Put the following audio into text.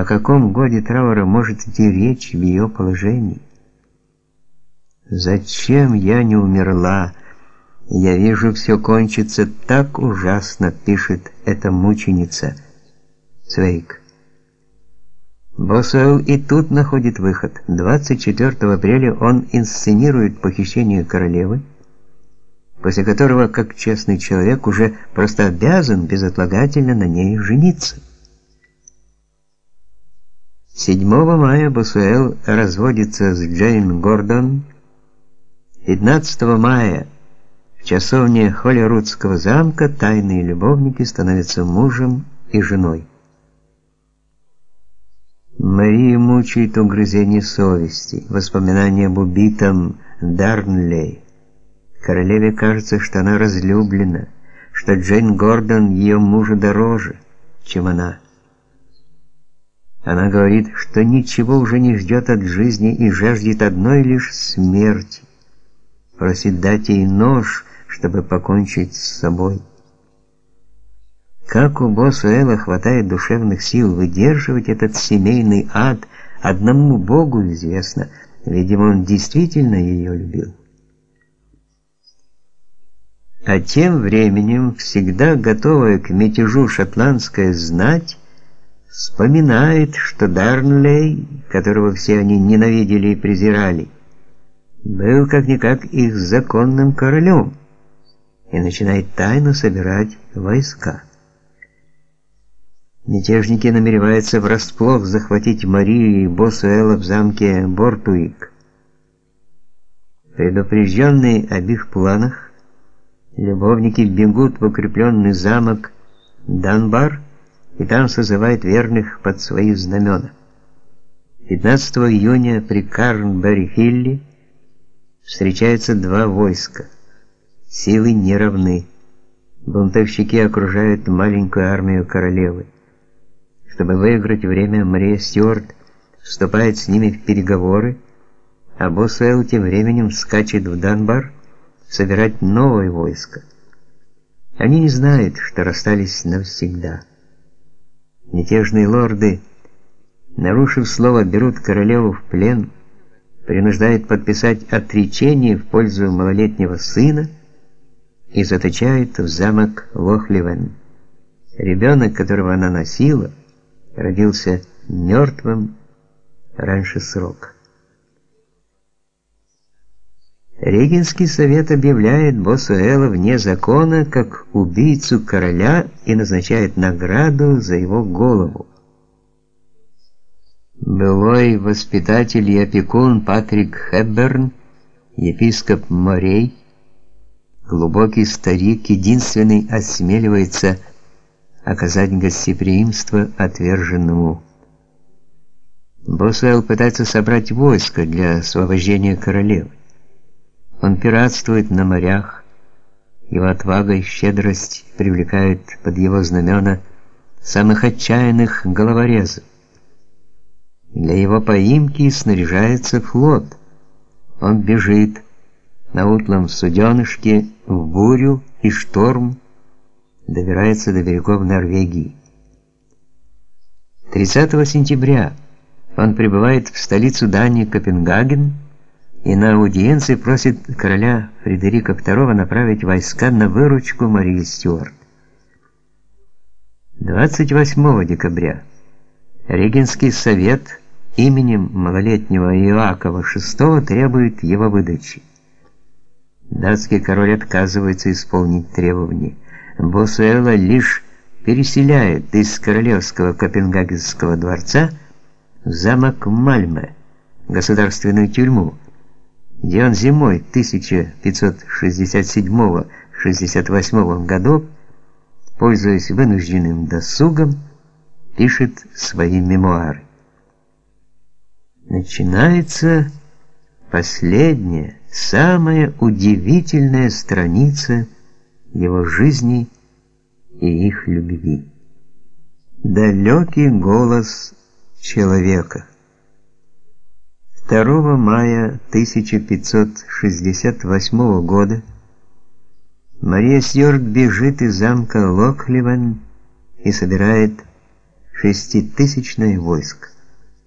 о каком годе траура может идти речь в ее положении? Зачем я не умерла? Я вижу, все кончится так ужасно, пишет эта мученица. Цвейк. Босуэлл и тут находит выход. 24 апреля он инсценирует похищение королевы, после которого, как честный человек, уже просто обязан безотлагательно на ней жениться. 7 мая Босуэлл разводится с Джейн Гордон. 15 мая в часовне Холлерудского замка тайные любовники становятся мужем и женой. Марию мучает угрызение совести, воспоминания об убитом Дарнлей. Королеве кажется, что она разлюблена, что Джейн Гордон ее мужу дороже, чем она. Она говорит, что ничего уже не ждет от жизни и жаждет одной лишь смерти. Просит дать ей нож, чтобы покончить с собой. Как у Босуэла хватает душевных сил выдерживать этот семейный ад, одному Богу известно. Видимо, он действительно ее любил. А тем временем, всегда готовая к мятежу шотландская знать, вспоминает, что Дарнлей, которого все они ненавидели и презирали, был как-никак их законным королем и начинает тайно собирать войска. Мятежники намереваются врасплох захватить Марию и Босуэла в замке Бортуик. Предупрежденные об их планах, любовники бегут в укрепленный замок Данбар и там созывают верных под свои знамена. 15 июня при Карнбери-Хилле встречаются два войска. Силы не равны. Бунтовщики окружают маленькую армию королевы. Чтобы выиграть время, Мария Стюарт вступает с ними в переговоры, а Босуэлл тем временем скачет в Данбар собирать новое войско. Они не знают, что расстались навсегда. Мятежные лорды, нарушив слово, берут королеву в плен, принуждают подписать отречение в пользу малолетнего сына и заточают в замок Лохливен. Ребенок, которого она носила, родился мертвым раньше срока. Регенский совет объявляет Босуэла вне закона как убийцу короля и назначает награду за его голову. Былой воспитатель и опекун Патрик Хэбберн, епископ Морей, глубокий старик, единственный осмеливается оказать гостеприимство отверженному. Босуэлл пытается собрать войско для освобождения королевы. Он пиратствует на морях. Его отвага и щедрость привлекают под его знамена самых отчаянных головорезов. Для его поимки снаряжается флот. Он бежит на утлом суденышке в бурю и шторм, добирается до берегов Норвегии. 30 сентября он прибывает в столицу Дании Копенгаген и на аудиенции просит короля Фредерика II направить войска на выручку Марии Стюарт. 28 декабря Регенский совет именем малолетнего Иоакова VI требует его выдачи. Датский король отказывается исполнить требования. Босуэла лишь переселяет из королевского Копенгагенского дворца в замок Мальме, государственную тюрьму, где он зимой 1567-68 годов, пользуясь вынужденным досугом, пишет свои мемуары. Начинается последняя, самая удивительная страница его жизни и их любви. Далекий голос человека. 2 мая 1568 года Мария Стюарт бежит из замка Локхливен и собирает шеститысячное войско.